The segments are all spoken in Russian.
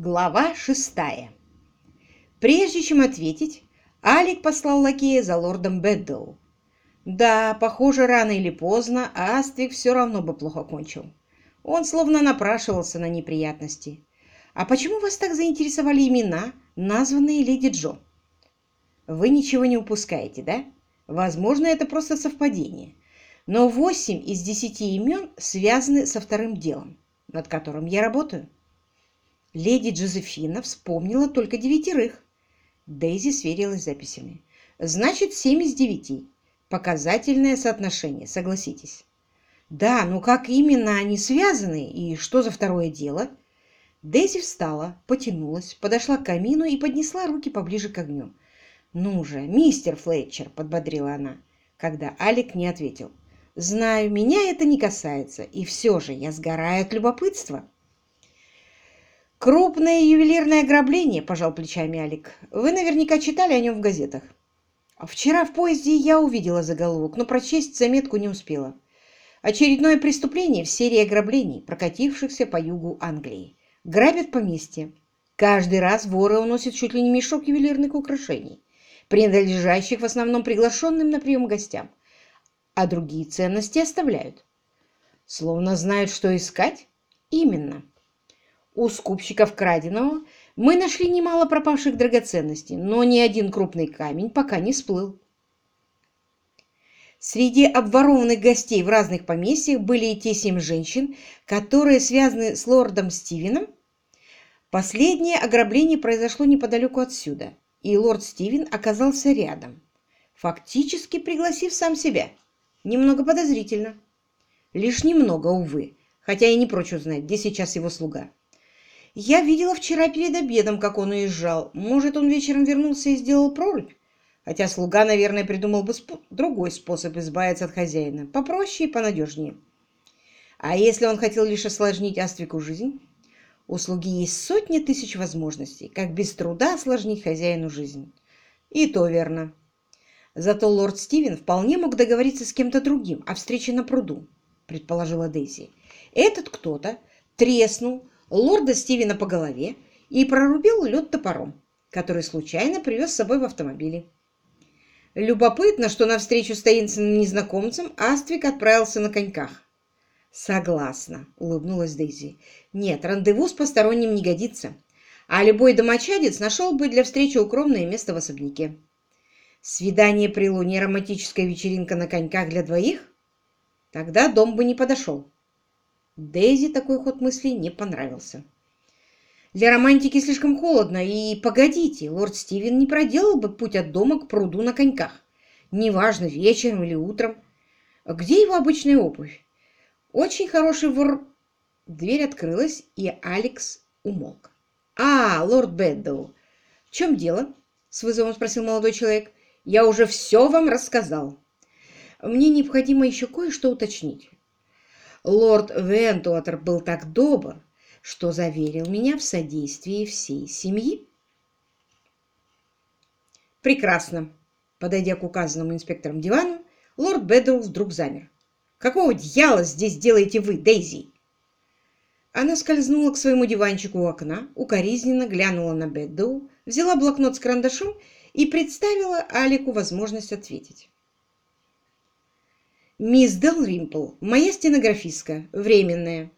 Глава шестая. Прежде чем ответить, Алик послал лакея за лордом Бэддоу. Да, похоже, рано или поздно Аствик все равно бы плохо кончил. Он словно напрашивался на неприятности. «А почему вас так заинтересовали имена, названные леди Джо?» «Вы ничего не упускаете, да? Возможно, это просто совпадение. Но восемь из десяти имен связаны со вторым делом, над которым я работаю». Леди Джозефина вспомнила только девятерых. Дейзи сверилась с записями. Значит, семь из девяти. Показательное соотношение, согласитесь. Да, но как именно они связаны и что за второе дело? Дейзи встала, потянулась, подошла к камину и поднесла руки поближе к огню. «Ну же, мистер Флетчер!» – подбодрила она, когда Алик не ответил. «Знаю, меня это не касается, и все же я сгораю от любопытства». «Крупное ювелирное ограбление», – пожал плечами Алик. «Вы наверняка читали о нем в газетах». «Вчера в поезде я увидела заголовок, но прочесть заметку не успела. Очередное преступление в серии ограблений, прокатившихся по югу Англии. Грабят поместье. Каждый раз воры уносят чуть ли не мешок ювелирных украшений, принадлежащих в основном приглашенным на прием гостям, а другие ценности оставляют. Словно знают, что искать? Именно. У скупщиков краденого мы нашли немало пропавших драгоценностей, но ни один крупный камень пока не всплыл. Среди обворованных гостей в разных поместьях были и те семь женщин, которые связаны с лордом Стивеном. Последнее ограбление произошло неподалеку отсюда, и лорд Стивен оказался рядом, фактически пригласив сам себя. Немного подозрительно. Лишь немного, увы, хотя я не прочь узнать, где сейчас его слуга. Я видела вчера перед обедом, как он уезжал. Может, он вечером вернулся и сделал прорубь? Хотя слуга, наверное, придумал бы сп другой способ избавиться от хозяина. Попроще и понадежнее. А если он хотел лишь осложнить Аствику жизнь? У слуги есть сотни тысяч возможностей, как без труда осложнить хозяину жизнь. И то верно. Зато лорд Стивен вполне мог договориться с кем-то другим о встрече на пруду, предположила Дейзи. Этот кто-то треснул, лорда Стивена по голове и прорубил лед топором, который случайно привез с собой в автомобиле. Любопытно, что на встречу с таинственным незнакомцем Аствик отправился на коньках. «Согласна», — улыбнулась Дейзи. «Нет, рандеву с посторонним не годится, а любой домочадец нашел бы для встречи укромное место в особняке. Свидание при луне, романтическая вечеринка на коньках для двоих? Тогда дом бы не подошел. Дейзи такой ход мыслей не понравился. Для романтики слишком холодно, и погодите, лорд Стивен не проделал бы путь от дома к пруду на коньках. Неважно, вечером или утром. Где его обычная обувь? Очень хороший вор... Дверь открылась, и Алекс умолк. «А, лорд Бэддоу, в чем дело?» — с вызовом спросил молодой человек. «Я уже все вам рассказал. Мне необходимо еще кое-что уточнить. Лорд Вентуатер был так добр, что заверил меня в содействии всей семьи. Прекрасно. Подойдя к указанному инспектором дивану, лорд Бэдроу вдруг замер. «Какого дьяла здесь делаете вы, Дейзи?» Она скользнула к своему диванчику у окна, укоризненно глянула на Бэддоу, взяла блокнот с карандашом и представила Алику возможность ответить. «Мисс Делримпл, моя стенографистка, временная».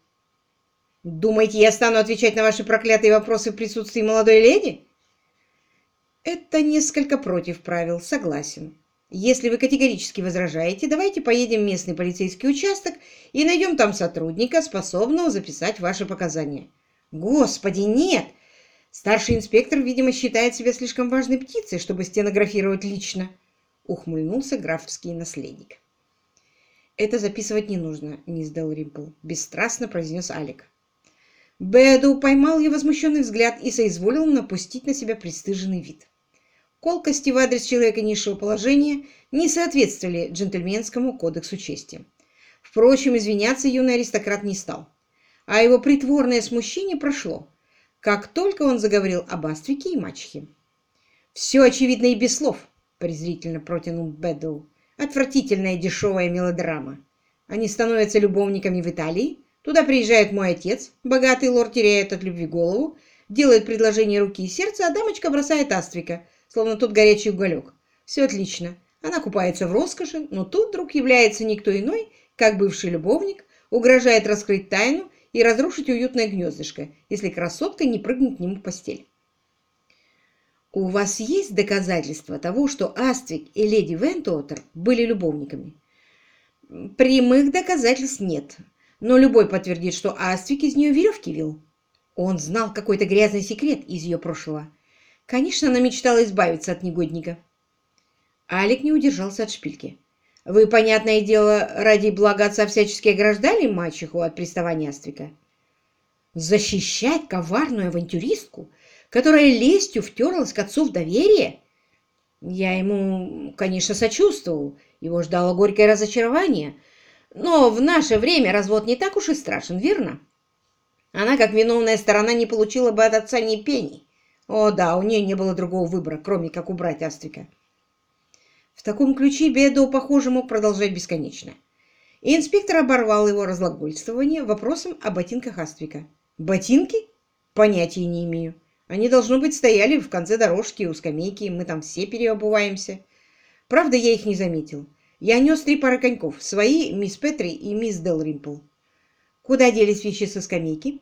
«Думаете, я стану отвечать на ваши проклятые вопросы в присутствии молодой леди?» «Это несколько против правил, согласен. Если вы категорически возражаете, давайте поедем в местный полицейский участок и найдем там сотрудника, способного записать ваши показания». «Господи, нет!» Старший инспектор, видимо, считает себя слишком важной птицей, чтобы стенографировать лично, ухмыльнулся графский наследник. «Это записывать не нужно, мисс Делримпл», — бесстрастно произнес Алик. Бэду поймал ее возмущенный взгляд и соизволил напустить на себя пристыженный вид. Колкости в адрес человека низшего положения не соответствовали джентльменскому кодексу чести. Впрочем, извиняться юный аристократ не стал, а его притворное смущение прошло, как только он заговорил об Аствике и мачехе. «Все очевидно и без слов», — презрительно протянул Бэдоу. Отвратительная дешевая мелодрама. Они становятся любовниками в Италии, туда приезжает мой отец, богатый лорд теряет от любви голову, делает предложение руки и сердца, а дамочка бросает Аствика, словно тот горячий уголек. Все отлично. Она купается в роскоши, но тут вдруг является никто иной, как бывший любовник, угрожает раскрыть тайну и разрушить уютное гнездышко, если красотка не прыгнет к нему в постель. У вас есть доказательства того, что Аствик и леди Вентуотер были любовниками? Прямых доказательств нет, но любой подтвердит, что Аствик из нее веревки вел. Он знал какой-то грязный секрет из ее прошлого. Конечно, она мечтала избавиться от негодника. Алик не удержался от шпильки. Вы, понятное дело, ради блага отца всячески ограждали мачеху от приставания Аствика? Защищать коварную авантюристку – которая лестью втерлась к отцу в доверие? Я ему, конечно, сочувствовал, его ждало горькое разочарование, но в наше время развод не так уж и страшен, верно? Она, как виновная сторона, не получила бы от отца ни пени. О да, у нее не было другого выбора, кроме как убрать Астрика. В таком ключе Бедо, похоже, мог продолжать бесконечно. И инспектор оборвал его разглагольствование вопросом о ботинках Аствика. «Ботинки? Понятия не имею. Они, должно быть, стояли в конце дорожки у скамейки, мы там все переобуваемся. Правда, я их не заметил. Я нес три пары коньков, свои, мисс Петри и мисс Делримпл. Куда делись вещи со скамейки?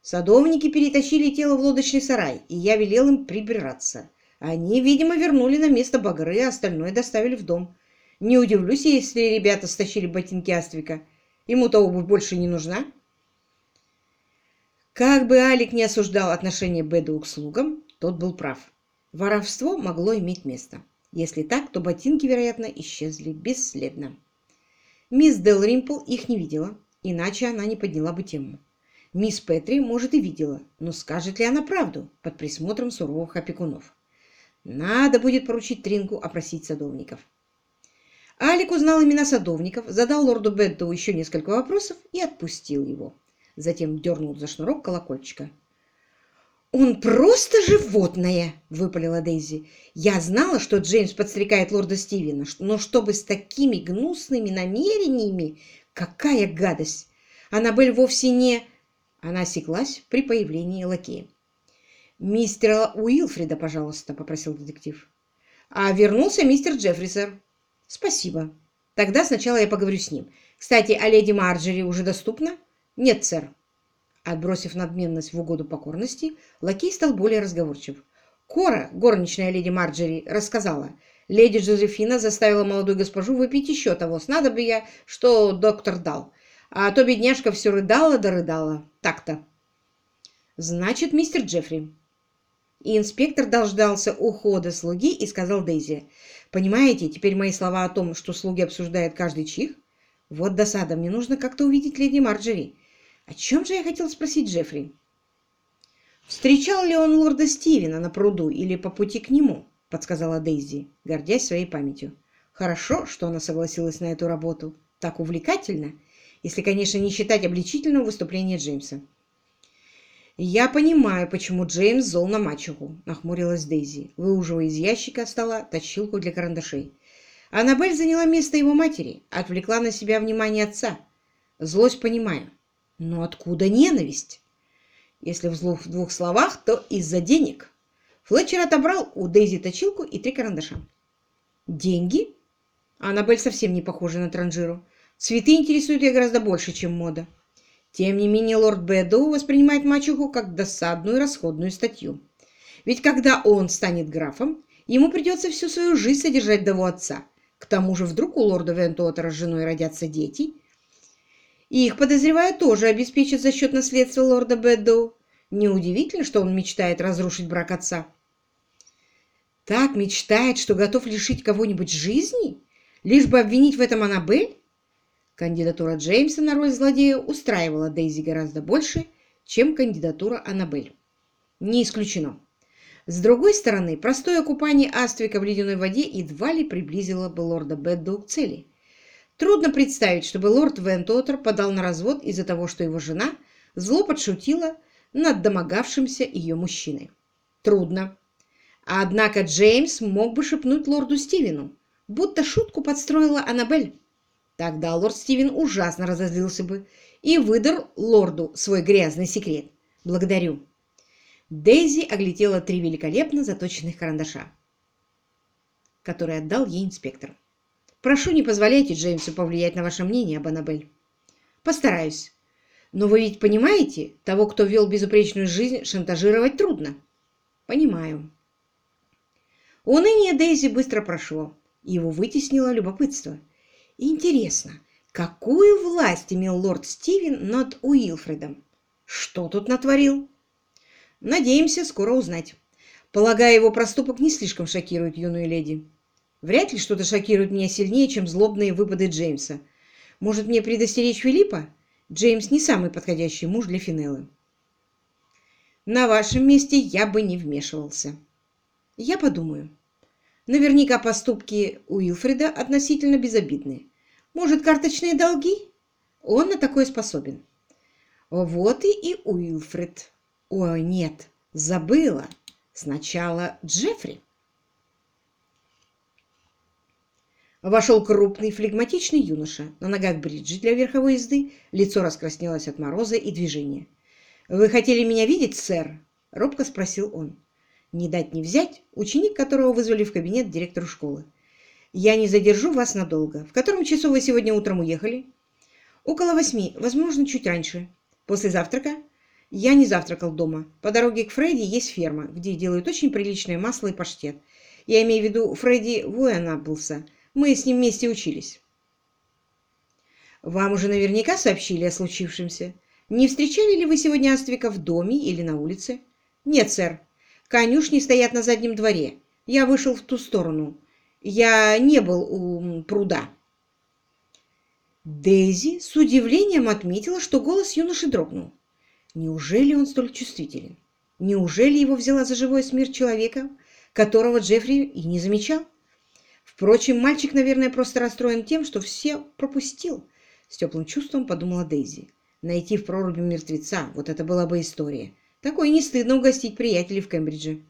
Садовники перетащили тело в лодочный сарай, и я велел им прибираться. Они, видимо, вернули на место багры, а остальное доставили в дом. Не удивлюсь, если ребята стащили ботинки Аствика. Ему-то обувь больше не нужна. Как бы Алик не осуждал отношение Бэду к слугам, тот был прав. Воровство могло иметь место. Если так, то ботинки, вероятно, исчезли бесследно. Мисс Дел Римпл их не видела, иначе она не подняла бы тему. Мисс Петри, может, и видела, но скажет ли она правду под присмотром суровых опекунов? Надо будет поручить Тринку опросить садовников. Алик узнал имена садовников, задал лорду Бетту еще несколько вопросов и отпустил его затем дернул за шнурок колокольчика. «Он просто животное!» — выпалила Дейзи. «Я знала, что Джеймс подстрекает лорда Стивена, но чтобы с такими гнусными намерениями... Какая гадость! Аннабель вовсе не...» Она осеклась при появлении лакея. «Мистера Уилфрида, пожалуйста», — попросил детектив. «А вернулся мистер Джеффри, сэр». «Спасибо. Тогда сначала я поговорю с ним. Кстати, а леди Марджери уже доступна?» «Нет, сэр». Отбросив надменность в угоду покорности, лакей стал более разговорчив. Кора, горничная леди Марджери, рассказала. Леди Джозефина заставила молодую госпожу выпить еще того снадобья, что доктор дал. А то бедняжка все рыдала да рыдала. Так-то. Значит, мистер Джеффри. И инспектор дождался ухода слуги и сказал Дейзи. Понимаете, теперь мои слова о том, что слуги обсуждают каждый чих? Вот досада, мне нужно как-то увидеть леди Марджери. О чем же я хотел спросить Джеффри? Встречал ли он лорда Стивена на пруду или по пути к нему? Подсказала Дейзи, гордясь своей памятью. Хорошо, что она согласилась на эту работу. Так увлекательно, если, конечно, не считать обличительного выступления Джеймса. «Я понимаю, почему Джеймс зол на мачеху», — нахмурилась Дейзи, выуживая из ящика стола точилку для карандашей. Аннабель заняла место его матери, отвлекла на себя внимание отца. Злость понимаю. Но откуда ненависть? Если в двух словах, то из-за денег. Флетчер отобрал у Дейзи точилку и три карандаша. Деньги? Аннабель совсем не похожа на транжиру. Цветы интересуют ее гораздо больше, чем мода. Тем не менее, лорд Бэдоу воспринимает мачеху как досадную расходную статью. Ведь когда он станет графом, ему придется всю свою жизнь содержать вдову отца. К тому же вдруг у лорда Вентуотера с женой родятся дети – их, подозреваю, тоже обеспечат за счет наследства лорда Бэддоу. Неудивительно, что он мечтает разрушить брак отца. Так мечтает, что готов лишить кого-нибудь жизни, лишь бы обвинить в этом Аннабель? Кандидатура Джеймса на роль злодея устраивала Дейзи гораздо больше, чем кандидатура Аннабель. Не исключено. С другой стороны, простое купание Аствика в ледяной воде едва ли приблизило бы лорда Бэддоу к цели – Трудно представить, чтобы лорд Вентотер подал на развод из-за того, что его жена зло подшутила над домогавшимся ее мужчиной. Трудно. Однако Джеймс мог бы шепнуть лорду Стивену, будто шутку подстроила Аннабель. Тогда лорд Стивен ужасно разозлился бы и выдал лорду свой грязный секрет. Благодарю. Дейзи оглядела три великолепно заточенных карандаша, которые отдал ей инспектор. «Прошу, не позволяйте Джеймсу повлиять на ваше мнение об Аннабель». «Постараюсь. Но вы ведь понимаете, того, кто вел безупречную жизнь, шантажировать трудно». «Понимаю». Уныние Дейзи быстро прошло. Его вытеснило любопытство. Интересно, какую власть имел лорд Стивен над Уилфредом? Что тут натворил? Надеемся скоро узнать. Полагаю, его проступок не слишком шокирует юную леди. Вряд ли что-то шокирует меня сильнее, чем злобные выпады Джеймса. Может, мне предостеречь Филиппа? Джеймс не самый подходящий муж для Финеллы. На вашем месте я бы не вмешивался. Я подумаю. Наверняка поступки Уилфрида относительно безобидны. Может, карточные долги? Он на такое способен. Вот и и Уилфрид. О, нет, забыла. Сначала Джеффри. Вошел крупный, флегматичный юноша. На ногах бриджи для верховой езды, лицо раскраснелось от мороза и движения. «Вы хотели меня видеть, сэр?» — робко спросил он. Не дать не взять, ученик которого вызвали в кабинет директору школы. «Я не задержу вас надолго. В котором часу вы сегодня утром уехали?» «Около восьми, возможно, чуть раньше. После завтрака?» «Я не завтракал дома. По дороге к Фредди есть ферма, где делают очень приличное масло и паштет. Я имею в виду Фредди Вуэнаблса. Мы с ним вместе учились». «Вам уже наверняка сообщили о случившемся. Не встречали ли вы сегодня Аствика в доме или на улице?» «Нет, сэр. Конюшни стоят на заднем дворе. Я вышел в ту сторону. Я не был у пруда. Дейзи с удивлением отметила, что голос юноши дрогнул. Неужели он столь чувствителен? Неужели его взяла за живой смерть человека, которого Джеффри и не замечал? Впрочем, мальчик, наверное, просто расстроен тем, что все пропустил. С теплым чувством подумала Дейзи. Найти в проруби мертвеца, вот это была бы история. Такой не стыдно угостить приятелей в Кембридже.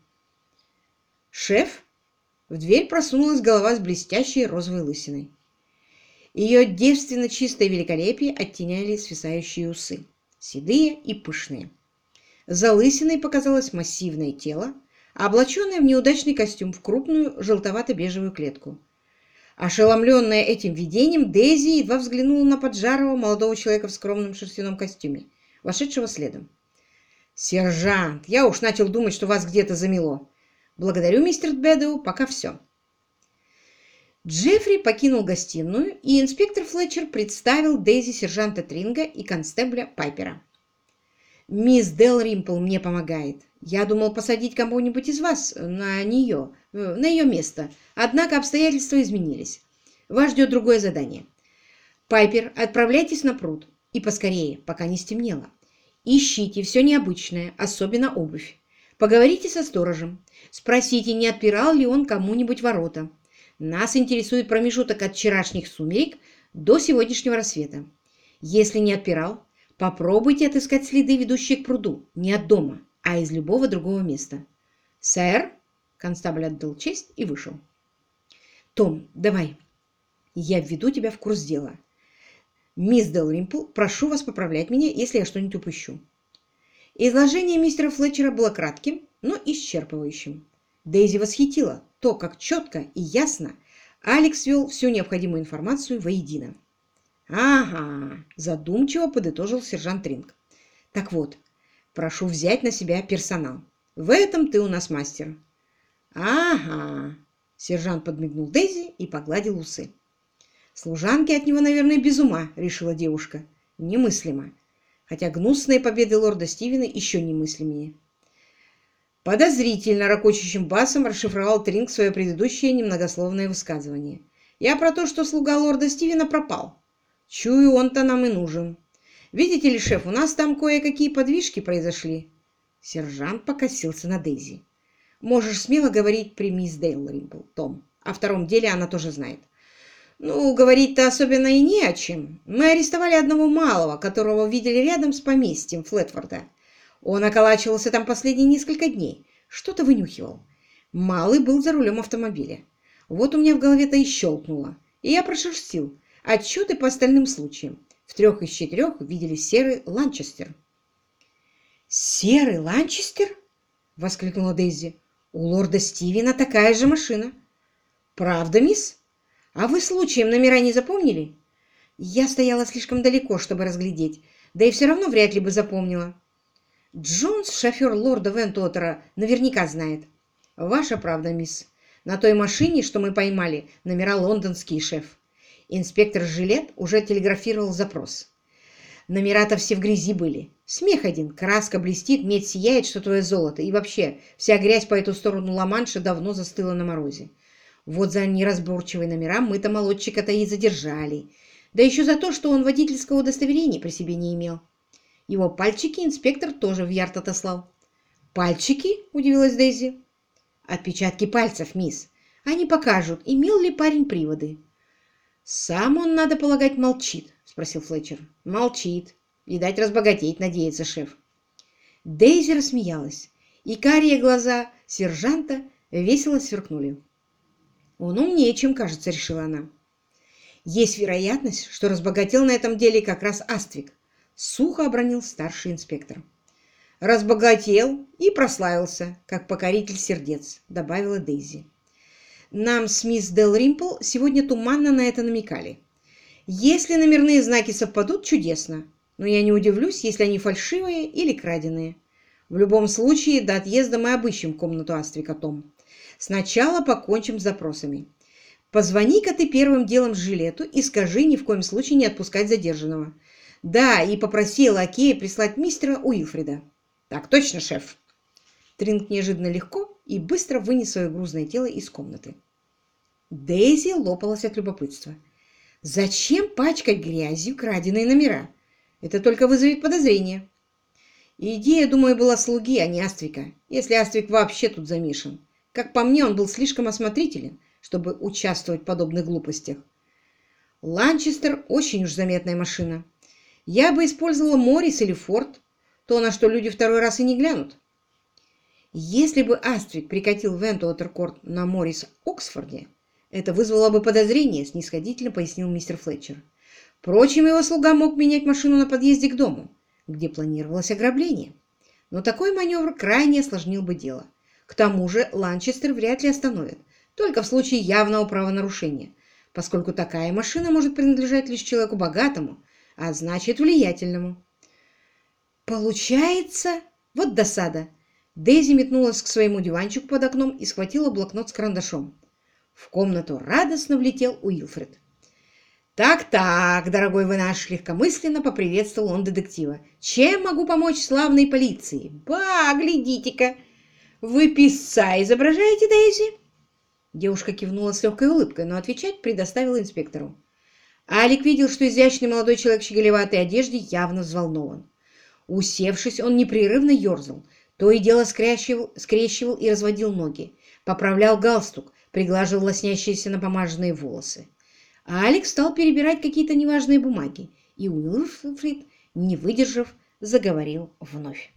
«Шеф?» В дверь просунулась голова с блестящей розовой лысиной. Ее девственно чистое великолепие оттеняли свисающие усы, седые и пышные. За лысиной показалось массивное тело, облаченное в неудачный костюм в крупную желтовато-бежевую клетку. Ошеломленная этим видением, Дейзи едва взглянула на поджарого молодого человека в скромном шерстяном костюме, вошедшего следом. «Сержант, я уж начал думать, что вас где-то замело. Благодарю, мистер Бэдоу, пока все». Джеффри покинул гостиную, и инспектор Флетчер представил Дейзи сержанта Тринга и констебля Пайпера. «Мисс Дел Римпл мне помогает. Я думал посадить кого-нибудь из вас на нее, на ее место, однако обстоятельства изменились. Вас ждет другое задание. Пайпер, отправляйтесь на пруд, и поскорее, пока не стемнело. Ищите все необычное, особенно обувь. Поговорите со сторожем. Спросите, не отпирал ли он кому-нибудь ворота. Нас интересует промежуток от вчерашних сумерек до сегодняшнего рассвета. Если не отпирал, попробуйте отыскать следы, ведущие к пруду, не от дома, а из любого другого места. «Сэр?» – констабль отдал честь и вышел. «Том, давай, я введу тебя в курс дела. «Мисс Делримпл, прошу вас поправлять меня, если я что-нибудь упущу». Изложение мистера Флетчера было кратким, но исчерпывающим. Дейзи восхитила то, как четко и ясно Алекс вел всю необходимую информацию воедино. «Ага», – задумчиво подытожил сержант Ринг. «Так вот, прошу взять на себя персонал. В этом ты у нас мастер». «Ага», – сержант подмигнул Дейзи и погладил усы. Служанки от него, наверное, без ума, решила девушка. Немыслимо. Хотя гнусные победы лорда Стивена еще немыслимее. Подозрительно ракочущим басом расшифровал Тринг свое предыдущее немногословное высказывание. «Я про то, что слуга лорда Стивена пропал. Чую, он-то нам и нужен. Видите ли, шеф, у нас там кое-какие подвижки произошли». Сержант покосился на Дейзи. «Можешь смело говорить при мисс Дейл Том. О втором деле она тоже знает. Ну, говорить-то особенно и не о чем. Мы арестовали одного малого, которого видели рядом с поместьем Флетфорда. Он околачивался там последние несколько дней. Что-то вынюхивал. Малый был за рулем автомобиля. Вот у меня в голове-то и щелкнуло. И я прошерстил. Отчеты по остальным случаям. В трех из четырех видели серый Ланчестер. «Серый Ланчестер?» воскликнула Дейзи. «У лорда Стивена такая же машина». «Правда, мисс? А вы случаем номера не запомнили?» Я стояла слишком далеко, чтобы разглядеть, да и все равно вряд ли бы запомнила. Джонс, шофер лорда Вентотера, наверняка знает. Ваша правда, мисс. На той машине, что мы поймали, номера лондонский шеф. Инспектор Жилет уже телеграфировал запрос. Номера-то все в грязи были. Смех один, краска блестит, медь сияет, что твое золото. И вообще, вся грязь по эту сторону Ла-Манша давно застыла на морозе. Вот за неразборчивые номера мы-то молодчика-то и задержали. Да еще за то, что он водительского удостоверения при себе не имел. Его пальчики инспектор тоже в ярд отослал. «Пальчики?» – удивилась Дейзи. «Отпечатки пальцев, мисс. Они покажут, имел ли парень приводы». «Сам он, надо полагать, молчит», – спросил Флетчер. «Молчит. Видать, разбогатеть надеется шеф». Дейзи рассмеялась, и карие глаза сержанта весело сверкнули. «Он умнее, чем кажется», — решила она. «Есть вероятность, что разбогател на этом деле как раз Аствик», — сухо обронил старший инспектор. «Разбогател и прославился, как покоритель сердец», — добавила Дейзи. «Нам с мисс Дел Римпл сегодня туманно на это намекали. Если номерные знаки совпадут, чудесно, но я не удивлюсь, если они фальшивые или краденые. В любом случае, до отъезда мы обыщем комнату Аствика, Том. Сначала покончим с запросами. Позвони-ка ты первым делом жилету и скажи ни в коем случае не отпускать задержанного. Да, и попроси лакея прислать мистера Уилфрида. Так точно, шеф. Тринг неожиданно легко и быстро вынес свое грузное тело из комнаты. Дейзи лопалась от любопытства. Зачем пачкать грязью краденые номера? Это только вызовет подозрение. Идея, думаю, была слуги, а не Аствика, если Аствик вообще тут замешан. Как по мне, он был слишком осмотрителен, чтобы участвовать в подобных глупостях. Ланчестер очень уж заметная машина. Я бы использовала Моррис или Форд, то, на что люди второй раз и не глянут. Если бы Аствик прикатил Вентуотеркорт на Моррис Оксфорде, это вызвало бы подозрение, снисходительно пояснил мистер Флетчер. Впрочем, его слуга мог менять машину на подъезде к дому, где планировалось ограбление. Но такой маневр крайне осложнил бы дело. К тому же Ланчестер вряд ли остановит, только в случае явного правонарушения, поскольку такая машина может принадлежать лишь человеку богатому, а значит влиятельному. Получается, вот досада. Дейзи метнулась к своему диванчику под окном и схватила блокнот с карандашом. В комнату радостно влетел Уилфред. «Так-так, дорогой вы наш, легкомысленно поприветствовал он детектива. Чем могу помочь славной полиции? Ба, глядите-ка!» «Вы писца изображаете, Дейзи?» Девушка кивнула с легкой улыбкой, но отвечать предоставила инспектору. Алик видел, что изящный молодой человек в щеголеватой одежде явно взволнован. Усевшись, он непрерывно ерзал, то и дело скрещивал, скрещивал и разводил ноги, поправлял галстук, приглаживал лоснящиеся напомаженные волосы. А Алекс стал перебирать какие-то неважные бумаги, и Уилфрид, не выдержав, заговорил вновь.